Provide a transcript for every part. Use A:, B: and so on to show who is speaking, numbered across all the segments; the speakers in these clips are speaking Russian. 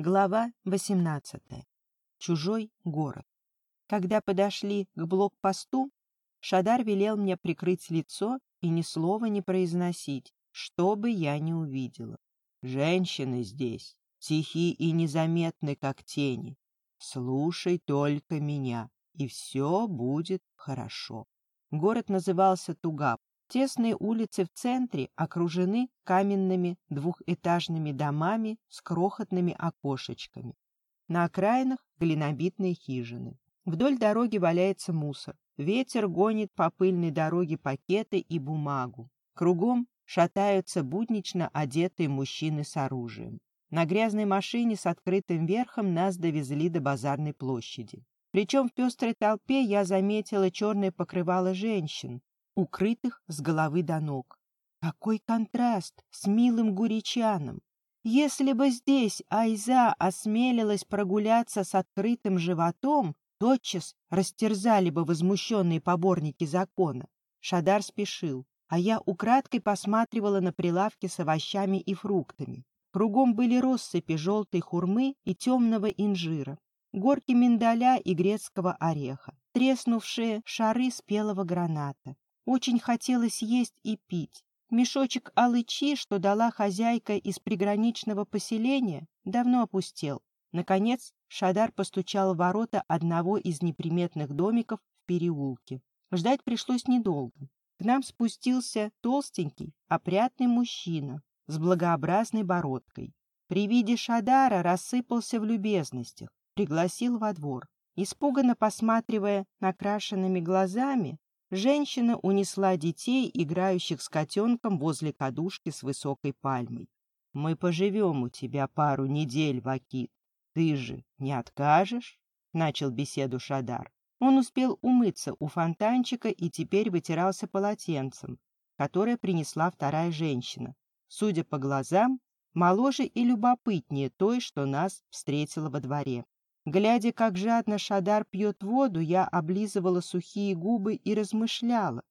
A: Глава 18. Чужой город. Когда подошли к блокпосту, Шадар велел мне прикрыть лицо и ни слова не произносить, что бы я ни увидела. Женщины здесь тихи и незаметны, как тени. Слушай только меня, и все будет хорошо. Город назывался Тугап. Тесные улицы в центре окружены каменными двухэтажными домами с крохотными окошечками. На окраинах глинобитные хижины. Вдоль дороги валяется мусор. Ветер гонит по пыльной дороге пакеты и бумагу. Кругом шатаются буднично одетые мужчины с оружием. На грязной машине с открытым верхом нас довезли до базарной площади. Причем в пестрой толпе я заметила черное покрывало женщин, укрытых с головы до ног. Какой контраст с милым гуричаном! Если бы здесь Айза осмелилась прогуляться с открытым животом, тотчас растерзали бы возмущенные поборники закона. Шадар спешил, а я украдкой посматривала на прилавки с овощами и фруктами. Кругом были россыпи желтой хурмы и темного инжира, горки миндаля и грецкого ореха, треснувшие шары спелого граната, очень хотелось есть и пить. Мешочек алычи, что дала хозяйка из приграничного поселения, давно опустел. Наконец Шадар постучал в ворота одного из неприметных домиков в переулке. Ждать пришлось недолго. К нам спустился толстенький, опрятный мужчина с благообразной бородкой. При виде Шадара рассыпался в любезностях, пригласил во двор. Испуганно посматривая накрашенными глазами, Женщина унесла детей, играющих с котенком возле кадушки с высокой пальмой. «Мы поживем у тебя пару недель, Вакит. Ты же не откажешь?» — начал беседу Шадар. Он успел умыться у фонтанчика и теперь вытирался полотенцем, которое принесла вторая женщина. Судя по глазам, моложе и любопытнее той, что нас встретила во дворе. Глядя, как жадно Шадар пьет воду, я облизывала сухие губы и размышляла,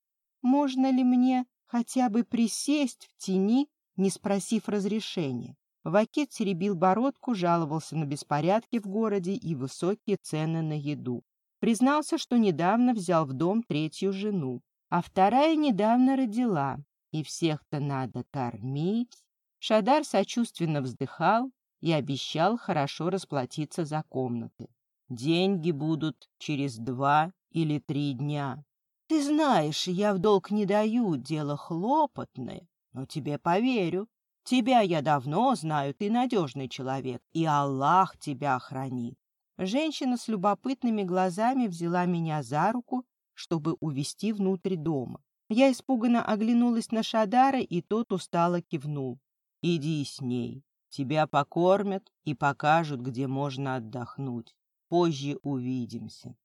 A: можно ли мне хотя бы присесть в тени, не спросив разрешения. Вакит теребил бородку, жаловался на беспорядки в городе и высокие цены на еду. Признался, что недавно взял в дом третью жену, а вторая недавно родила, и всех-то надо кормить. Шадар сочувственно вздыхал, и обещал хорошо расплатиться за комнаты. Деньги будут через два или три дня. Ты знаешь, я в долг не даю, дело хлопотное, но тебе поверю. Тебя я давно знаю, ты надежный человек, и Аллах тебя хранит. Женщина с любопытными глазами взяла меня за руку, чтобы увести внутрь дома. Я испуганно оглянулась на Шадара, и тот устало кивнул. «Иди с ней. Тебя покормят и покажут, где можно отдохнуть. Позже увидимся.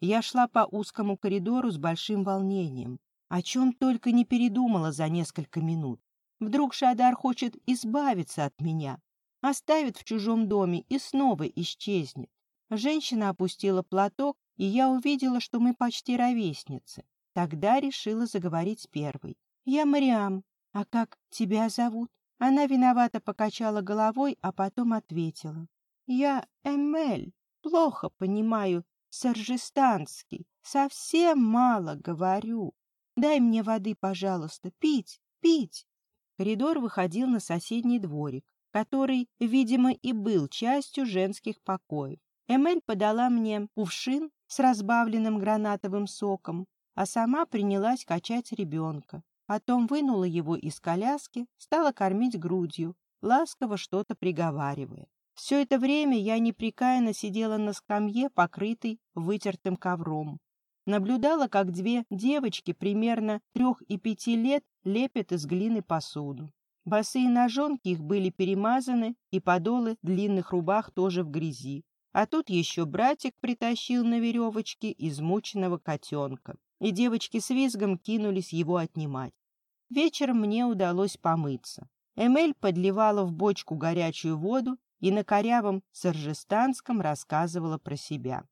A: Я шла по узкому коридору с большим волнением. О чем только не передумала за несколько минут. Вдруг Шадар хочет избавиться от меня, оставит в чужом доме и снова исчезнет. Женщина опустила платок, и я увидела, что мы почти ровесницы. Тогда решила заговорить первой. «Я Мариам. А как тебя зовут?» Она виновато покачала головой, а потом ответила. «Я Эмель, плохо понимаю саржистанский, совсем мало говорю. Дай мне воды, пожалуйста, пить, пить». Коридор выходил на соседний дворик, который, видимо, и был частью женских покоев. Эмель подала мне кувшин с разбавленным гранатовым соком, а сама принялась качать ребенка. Потом вынула его из коляски, стала кормить грудью, ласково что-то приговаривая. Все это время я непрекаянно сидела на скамье, покрытой вытертым ковром. Наблюдала, как две девочки примерно трех и пяти лет лепят из глины посуду. Босые ножонки их были перемазаны, и подолы длинных рубах тоже в грязи. А тут еще братик притащил на веревочке измученного котенка, и девочки с визгом кинулись его отнимать. Вечером мне удалось помыться. Эмель подливала в бочку горячую воду и на корявом саржестанском рассказывала про себя.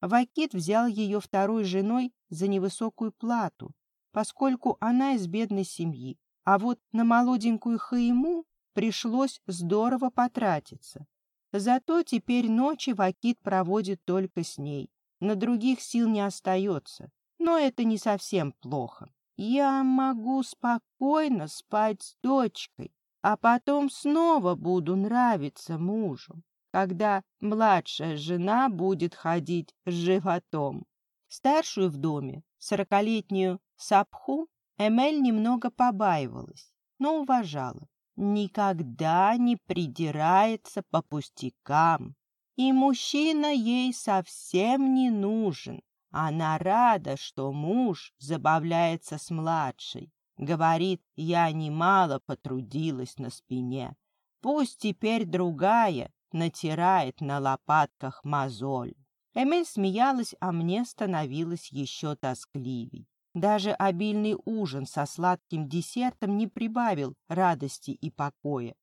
A: Вакит взял ее второй женой за невысокую плату, поскольку она из бедной семьи, а вот на молоденькую Хаиму пришлось здорово потратиться. Зато теперь ночи Вакит проводит только с ней. На других сил не остается. Но это не совсем плохо. Я могу спокойно спать с дочкой, а потом снова буду нравиться мужу, когда младшая жена будет ходить с животом. Старшую в доме, сорокалетнюю Сапху, Эмель немного побаивалась, но уважала. Никогда не придирается по пустякам, и мужчина ей совсем не нужен. Она рада, что муж забавляется с младшей. Говорит, я немало потрудилась на спине. Пусть теперь другая натирает на лопатках мозоль. Эмель смеялась, а мне становилось еще тоскливей. Даже обильный ужин со сладким десертом не прибавил радости и покоя.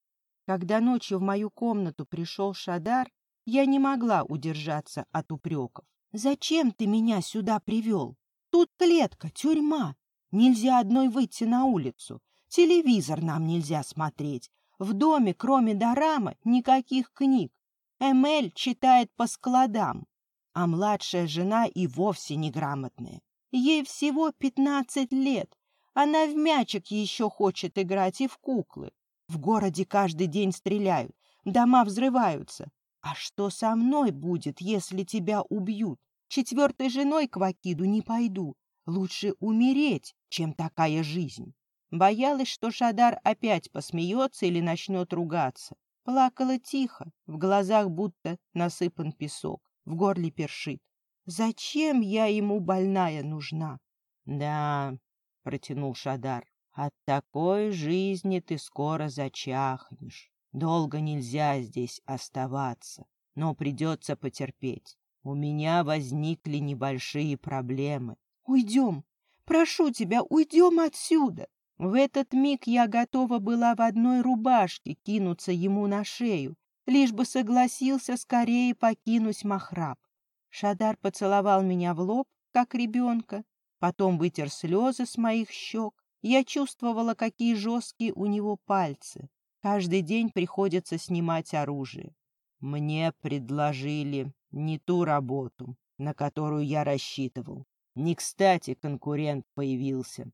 A: Когда ночью в мою комнату пришел Шадар, я не могла удержаться от упреков. «Зачем ты меня сюда привел? Тут клетка, тюрьма. Нельзя одной выйти на улицу. Телевизор нам нельзя смотреть. В доме, кроме Дорама, никаких книг. Эмель читает по складам а младшая жена и вовсе неграмотная. Ей всего пятнадцать лет. Она в мячик еще хочет играть и в куклы. В городе каждый день стреляют, дома взрываются. А что со мной будет, если тебя убьют? Четвертой женой к Вакиду не пойду. Лучше умереть, чем такая жизнь. Боялась, что Шадар опять посмеется или начнет ругаться. Плакала тихо, в глазах будто насыпан песок в горле першит. Зачем я ему больная нужна? — Да, — протянул Шадар, — от такой жизни ты скоро зачахнешь. Долго нельзя здесь оставаться, но придется потерпеть. У меня возникли небольшие проблемы. — Уйдем! Прошу тебя, уйдем отсюда! В этот миг я готова была в одной рубашке кинуться ему на шею, лишь бы согласился скорее покинуть Махраб. Шадар поцеловал меня в лоб, как ребенка, потом вытер слезы с моих щек. Я чувствовала, какие жесткие у него пальцы. Каждый день приходится снимать оружие. Мне предложили не ту работу, на которую я рассчитывал. Не кстати конкурент появился.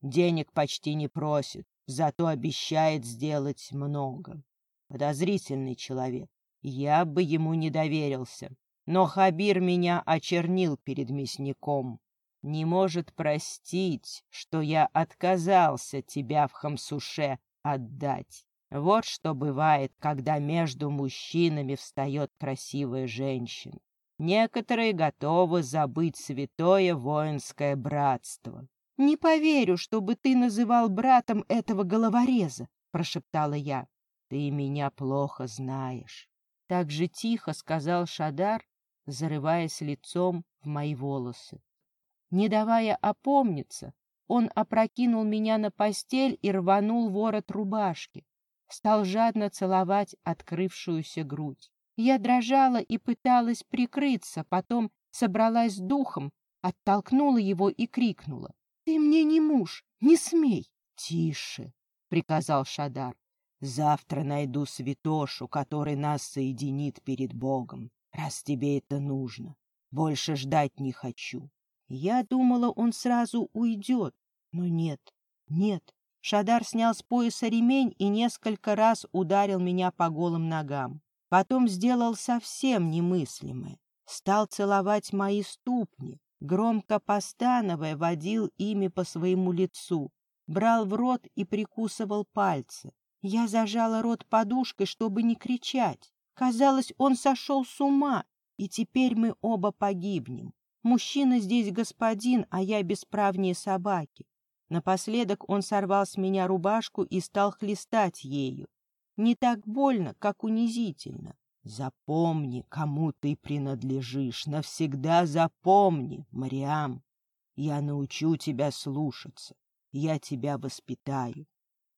A: Денег почти не просит, зато обещает сделать много. Подозрительный человек. Я бы ему не доверился. Но Хабир меня очернил перед мясником. Не может простить, что я отказался тебя в Хамсуше отдать. Вот что бывает, когда между мужчинами встает красивая женщина. Некоторые готовы забыть святое воинское братство. — Не поверю, чтобы ты называл братом этого головореза, — прошептала я. Ты меня плохо знаешь. Так же тихо сказал Шадар, зарываясь лицом в мои волосы. Не давая опомниться, он опрокинул меня на постель и рванул ворот рубашки. Стал жадно целовать открывшуюся грудь. Я дрожала и пыталась прикрыться, потом собралась с духом, оттолкнула его и крикнула. — Ты мне не муж, не смей! — Тише! — приказал Шадар. Завтра найду святошу, который нас соединит перед Богом, раз тебе это нужно. Больше ждать не хочу. Я думала, он сразу уйдет, но нет, нет. Шадар снял с пояса ремень и несколько раз ударил меня по голым ногам. Потом сделал совсем немыслимое. Стал целовать мои ступни, громко постановая, водил ими по своему лицу, брал в рот и прикусывал пальцы. Я зажала рот подушкой, чтобы не кричать. Казалось, он сошел с ума, и теперь мы оба погибнем. Мужчина здесь господин, а я бесправнее собаки. Напоследок он сорвал с меня рубашку и стал хлестать ею. Не так больно, как унизительно. Запомни, кому ты принадлежишь, навсегда запомни, Мариам. Я научу тебя слушаться, я тебя воспитаю.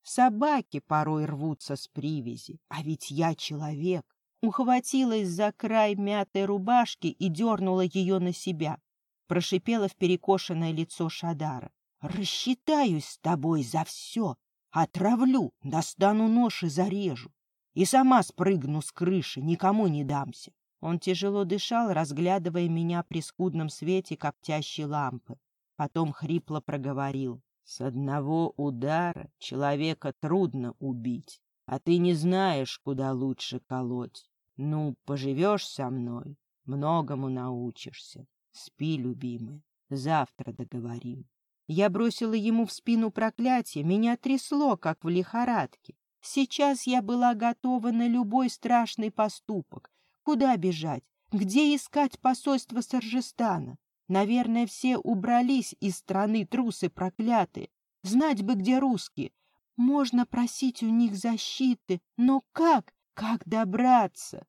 A: Собаки порой рвутся с привязи, а ведь я человек. Ухватилась за край мятой рубашки и дернула ее на себя. Прошипела в перекошенное лицо Шадара. «Рассчитаюсь с тобой за все. Отравлю, достану нож и зарежу. и сама спрыгну с крыши, никому не дамся. Он тяжело дышал, разглядывая меня при скудном свете коптящей лампы. Потом хрипло проговорил. «С одного удара человека трудно убить, а ты не знаешь, куда лучше колоть. Ну, поживешь со мной, многому научишься. Спи, любимый, завтра договорим». Я бросила ему в спину проклятие, меня трясло, как в лихорадке. Сейчас я была готова на любой страшный поступок. Куда бежать? Где искать посольство Саржестана? Наверное, все убрались из страны трусы проклятые. Знать бы, где русские. Можно просить у них защиты, но как? Как добраться?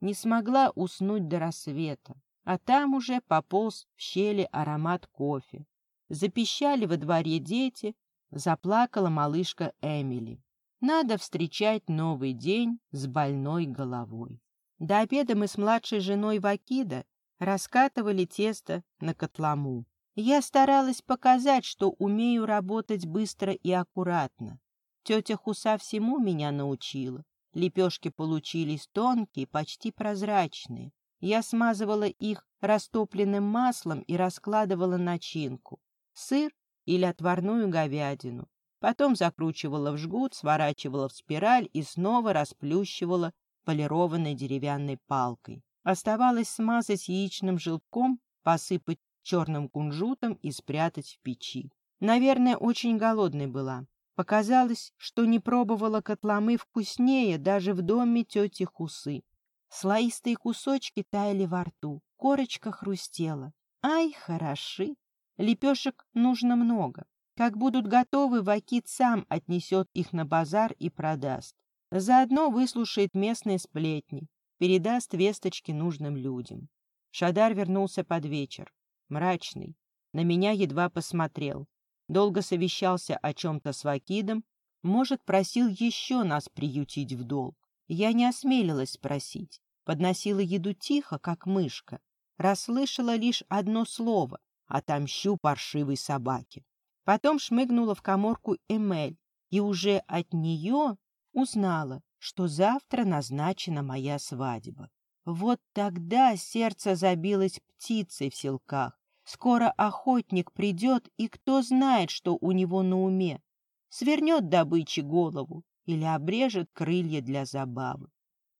A: Не смогла уснуть до рассвета, а там уже пополз в щели аромат кофе. Запищали во дворе дети, заплакала малышка Эмили. Надо встречать новый день с больной головой. До обеда мы с младшей женой Вакида раскатывали тесто на котлому. Я старалась показать, что умею работать быстро и аккуратно. Тетя Хуса всему меня научила. Лепешки получились тонкие, почти прозрачные. Я смазывала их растопленным маслом и раскладывала начинку сыр или отварную говядину. Потом закручивала в жгут, сворачивала в спираль и снова расплющивала полированной деревянной палкой. Оставалось смазать яичным желтком, посыпать черным кунжутом и спрятать в печи. Наверное, очень голодной была. Показалось, что не пробовала котломы вкуснее даже в доме тети Хусы. Слоистые кусочки таяли во рту, корочка хрустела. Ай, хороши! Лепешек нужно много. Как будут готовы, Вакит сам отнесет их на базар и продаст. Заодно выслушает местные сплетни, передаст весточки нужным людям. Шадар вернулся под вечер, мрачный. На меня едва посмотрел. Долго совещался о чем-то с Вакидом, может, просил еще нас приютить в долг. Я не осмелилась спросить. Подносила еду тихо, как мышка. Расслышала лишь одно слово отомщу паршивой собаке. Потом шмыгнула в коморку Эмель и уже от нее узнала, что завтра назначена моя свадьба. Вот тогда сердце забилось птицей в селках. Скоро охотник придет, и кто знает, что у него на уме. Свернет добычи голову или обрежет крылья для забавы.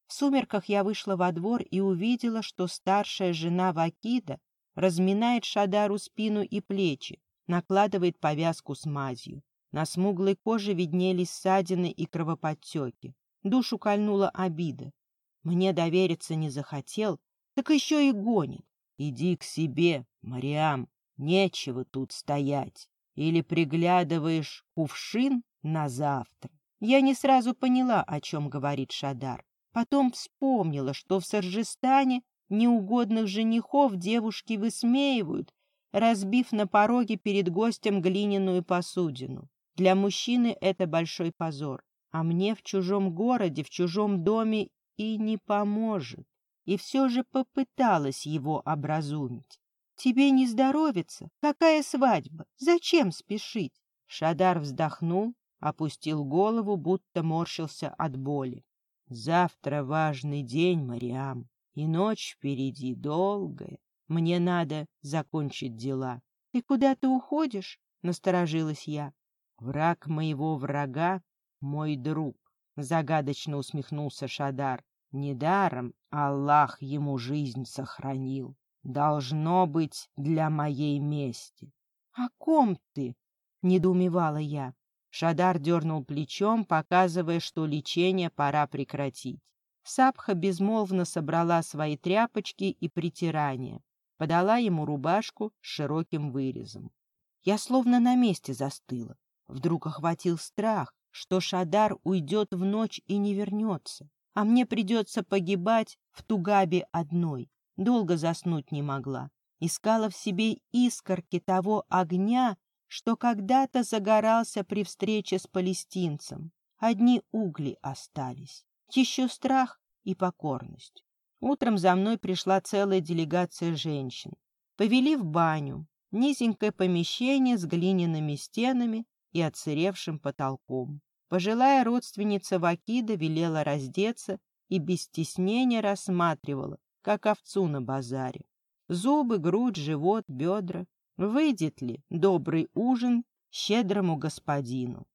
A: В сумерках я вышла во двор и увидела, что старшая жена Вакида разминает Шадару спину и плечи, накладывает повязку с мазью. На смуглой коже виднелись ссадины и кровоподтеки. Душу кольнула обида. Мне довериться не захотел, так еще и гонит. Иди к себе, Мариам, нечего тут стоять. Или приглядываешь кувшин на завтра. Я не сразу поняла, о чем говорит Шадар. Потом вспомнила, что в Саржестане Неугодных женихов девушки высмеивают, разбив на пороге перед гостем глиняную посудину. Для мужчины это большой позор, а мне в чужом городе, в чужом доме и не поможет. И все же попыталась его образумить. «Тебе не здоровится? Какая свадьба? Зачем спешить?» Шадар вздохнул, опустил голову, будто морщился от боли. «Завтра важный день, Мариам. И ночь впереди долгая. Мне надо закончить дела. — Ты куда-то уходишь? — насторожилась я. — Враг моего врага — мой друг, — загадочно усмехнулся Шадар. Недаром Аллах ему жизнь сохранил. Должно быть для моей мести. — О ком ты? — недоумевала я. Шадар дернул плечом, показывая, что лечение пора прекратить. Сапха безмолвно собрала свои тряпочки и притирания, подала ему рубашку с широким вырезом. Я словно на месте застыла. Вдруг охватил страх, что Шадар уйдет в ночь и не вернется, а мне придется погибать в Тугабе одной. Долго заснуть не могла. Искала в себе искорки того огня, что когда-то загорался при встрече с палестинцем. Одни угли остались. Еще страх и покорность. Утром за мной пришла целая делегация женщин. Повели в баню, низенькое помещение с глиняными стенами и отсыревшим потолком. Пожилая родственница Вакида велела раздеться и без стеснения рассматривала, как овцу на базаре. Зубы, грудь, живот, бедра. Выйдет ли добрый ужин щедрому господину?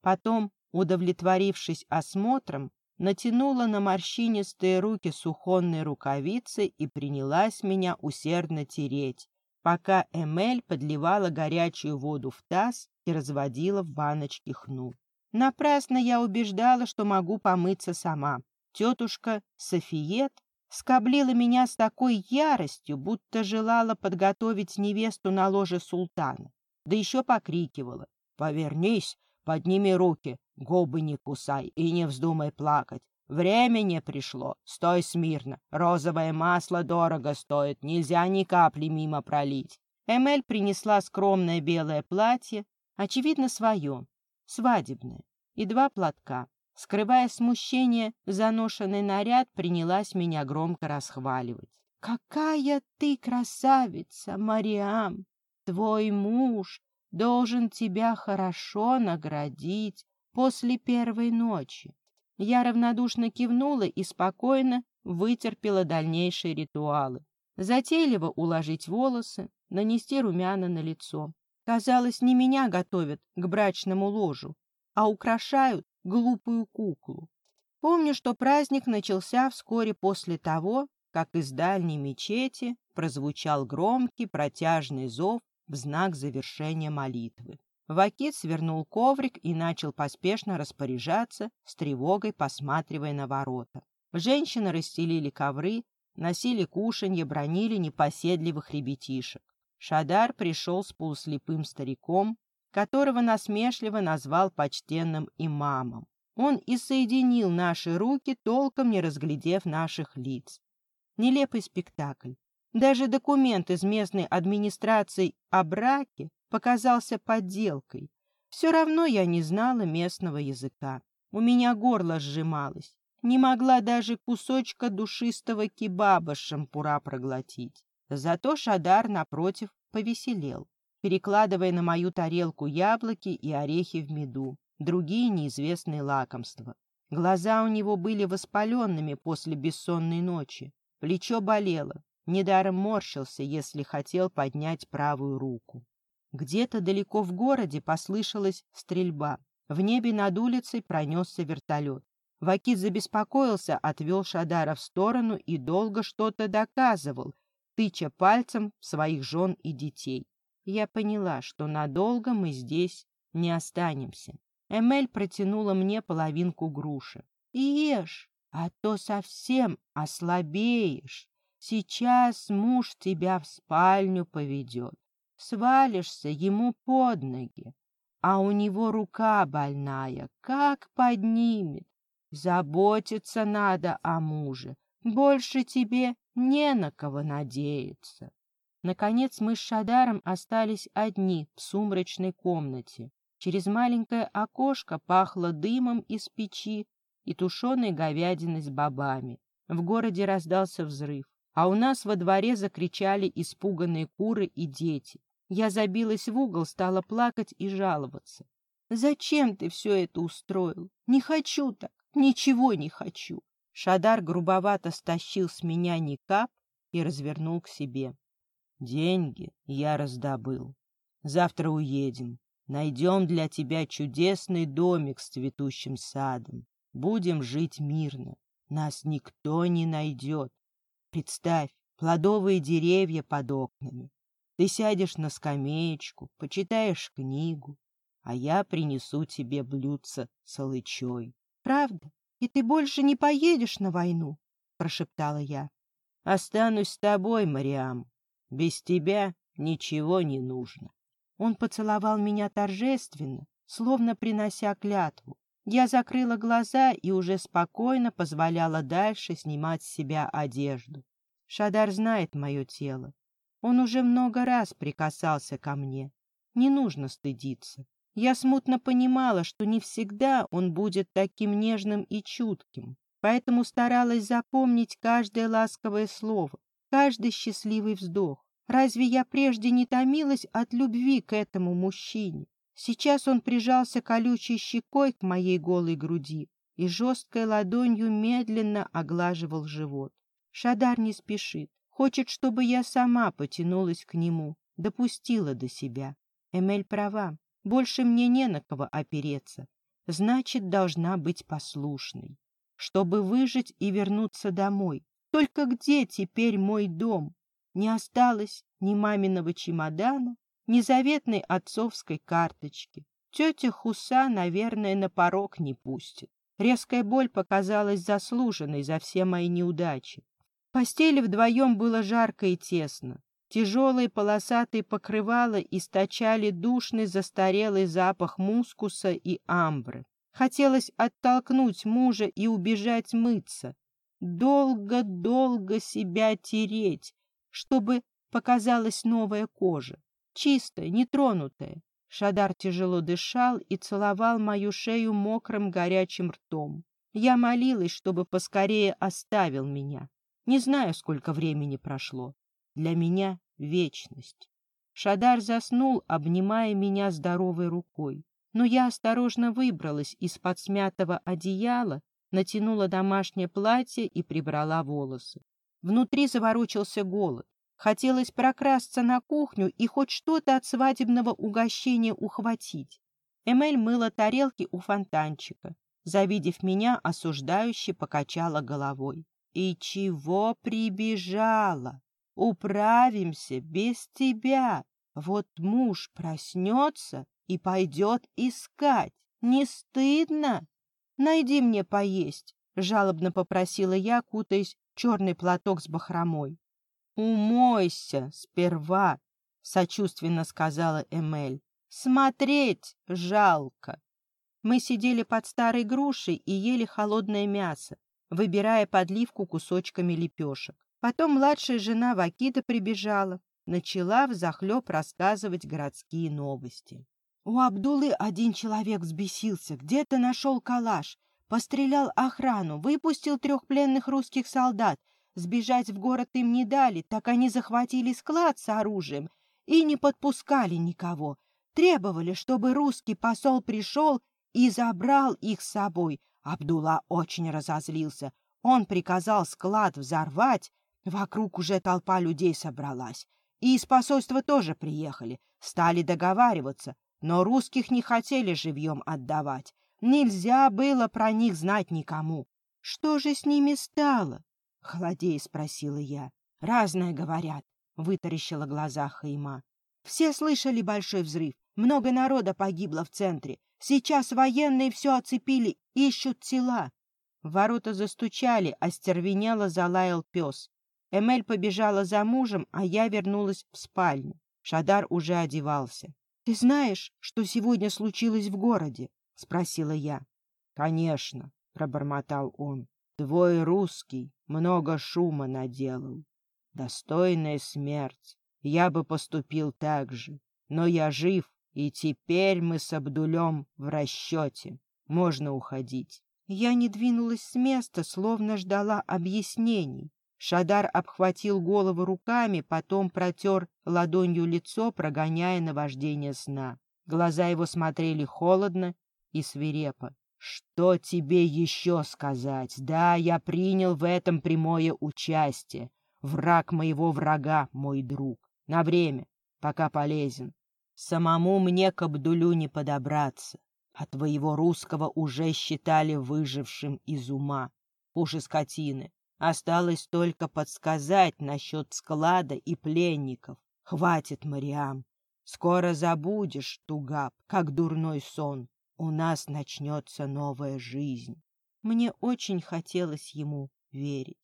A: Потом, удовлетворившись осмотром, натянула на морщинистые руки сухонные рукавицы и принялась меня усердно тереть, пока Эмель подливала горячую воду в таз и разводила в баночке хну. Напрасно я убеждала, что могу помыться сама. Тетушка Софиет скоблила меня с такой яростью, будто желала подготовить невесту на ложе султана. Да еще покрикивала. «Повернись, подними руки, губы не кусай и не вздумай плакать. Время не пришло, стой смирно. Розовое масло дорого стоит, нельзя ни капли мимо пролить». Эмель принесла скромное белое платье, очевидно, свое, свадебное, и два платка. Скрывая смущение, заношенный наряд принялась меня громко расхваливать. «Какая ты красавица, Мариам! Твой муж должен тебя хорошо наградить после первой ночи». Я равнодушно кивнула и спокойно вытерпела дальнейшие ритуалы. Затейливо уложить волосы, нанести румяна на лицо. Казалось, не меня готовят к брачному ложу, а украшают глупую куклу. Помню, что праздник начался вскоре после того, как из дальней мечети прозвучал громкий протяжный зов в знак завершения молитвы. Вакит свернул коврик и начал поспешно распоряжаться, с тревогой посматривая на ворота. Женщины расстелили ковры, носили кушанье, бронили непоседливых ребятишек. Шадар пришел с полуслепым стариком, которого насмешливо назвал почтенным имамом. Он и соединил наши руки, толком не разглядев наших лиц. Нелепый спектакль. Даже документ из местной администрации о браке показался подделкой. Все равно я не знала местного языка. У меня горло сжималось. Не могла даже кусочка душистого кебаба с шампура проглотить. Зато Шадар, напротив, повеселел перекладывая на мою тарелку яблоки и орехи в меду, другие неизвестные лакомства. Глаза у него были воспаленными после бессонной ночи, плечо болело, недаром морщился, если хотел поднять правую руку. Где-то далеко в городе послышалась стрельба. В небе над улицей пронесся вертолет. Вакит забеспокоился, отвел Шадара в сторону и долго что-то доказывал, тыча пальцем своих жен и детей я поняла, что надолго мы здесь не останемся. Эмель протянула мне половинку груши. «Ешь, а то совсем ослабеешь. Сейчас муж тебя в спальню поведет. Свалишься ему под ноги, а у него рука больная, как поднимет. Заботиться надо о муже, больше тебе не на кого надеяться. Наконец мы с Шадаром остались одни в сумрачной комнате. Через маленькое окошко пахло дымом из печи и тушеной говядиной с бобами. В городе раздался взрыв, а у нас во дворе закричали испуганные куры и дети. Я забилась в угол, стала плакать и жаловаться. «Зачем ты все это устроил? Не хочу так, ничего не хочу!» Шадар грубовато стащил с меня никап и развернул к себе. Деньги я раздобыл. Завтра уедем. Найдем для тебя чудесный домик с цветущим садом. Будем жить мирно. Нас никто не найдет. Представь, плодовые деревья под окнами. Ты сядешь на скамеечку, почитаешь книгу, а я принесу тебе блюдце с алычой. — Правда? И ты больше не поедешь на войну? — прошептала я. — Останусь с тобой, Мариам, без тебя ничего не нужно. Он поцеловал меня торжественно, словно принося клятву. Я закрыла глаза и уже спокойно позволяла дальше снимать с себя одежду. Шадар знает мое тело. Он уже много раз прикасался ко мне. Не нужно стыдиться. Я смутно понимала, что не всегда он будет таким нежным и чутким, поэтому старалась запомнить каждое ласковое слово, каждый счастливый вздох. Разве я прежде не томилась от любви к этому мужчине? Сейчас он прижался колючей щекой к моей голой груди и жесткой ладонью медленно оглаживал живот. Шадар не спешит, хочет, чтобы я сама потянулась к нему, допустила до себя. Эмель права, больше мне не на кого опереться, значит, должна быть послушной. Чтобы выжить и вернуться домой. Только где теперь мой дом? Не осталось ни маминого чемодана, ни заветной отцовской карточки. Тетя Хуса, наверное, на порог не пустит. Резкая боль показалась заслуженной за все мои неудачи. В постели вдвоем было жарко и тесно. Тяжелые полосатые покрывала источали душный застарелый запах мускуса и амбры. Хотелось оттолкнуть мужа и убежать мыться. Долго-долго себя тереть, чтобы показалась новая кожа, чистая, нетронутая. Шадар тяжело дышал и целовал мою шею мокрым горячим ртом. Я молилась, чтобы поскорее оставил меня. Не знаю, сколько времени прошло. Для меня вечность. Шадар заснул, обнимая меня здоровой рукой. Но я осторожно выбралась из-под смятого одеяла, натянула домашнее платье и прибрала волосы. Внутри заворочился голод. Хотелось прокрасться на кухню и хоть что-то от свадебного угощения ухватить. Эмель мыла тарелки у фонтанчика. Завидев меня, осуждающе покачала головой. «И чего прибежала? Управимся без тебя. Вот муж проснется и пойдет искать. Не стыдно? Найди мне поесть», — жалобно попросила я, кутаясь в черный платок с бахромой. «Умойся сперва», — сочувственно сказала Эмель. «Смотреть жалко». Мы сидели под старой грушей и ели холодное мясо, выбирая подливку кусочками лепешек. Потом младшая жена Вакита прибежала, начала взахлеб рассказывать городские новости. У Абдулы один человек взбесился, где-то нашел калаш, пострелял охрану, выпустил трех пленных русских солдат, Сбежать в город им не дали, так они захватили склад с оружием и не подпускали никого. Требовали, чтобы русский посол пришел и забрал их с собой. Абдулла очень разозлился. Он приказал склад взорвать. Вокруг уже толпа людей собралась. И из посольства тоже приехали. Стали договариваться. Но русских не хотели живьем отдавать. Нельзя было про них знать никому. Что же с ними стало? — холодея спросила я. — Разное говорят, — вытаращила глаза Хайма. — Все слышали большой взрыв. Много народа погибло в центре. Сейчас военные все оцепили, ищут тела. Ворота застучали, а стервенело залаял пес. Эмель побежала за мужем, а я вернулась в спальню. Шадар уже одевался. — Ты знаешь, что сегодня случилось в городе? — спросила я. — Конечно, — пробормотал он. Твой русский много шума наделал. Достойная смерть. Я бы поступил так же. Но я жив, и теперь мы с Абдулем в расчете. Можно уходить. Я не двинулась с места, словно ждала объяснений. Шадар обхватил голову руками, потом протер ладонью лицо, прогоняя наваждение сна. Глаза его смотрели холодно и свирепо. Что тебе еще сказать? Да, я принял в этом прямое участие. Враг моего врага, мой друг. На время, пока полезен. Самому мне к Абдулю не подобраться. А твоего русского уже считали выжившим из ума. Хуже скотины. Осталось только подсказать насчет склада и пленников. Хватит, Мариам. Скоро забудешь, Тугап, как дурной сон у нас начнется новая жизнь. Мне очень хотелось ему верить.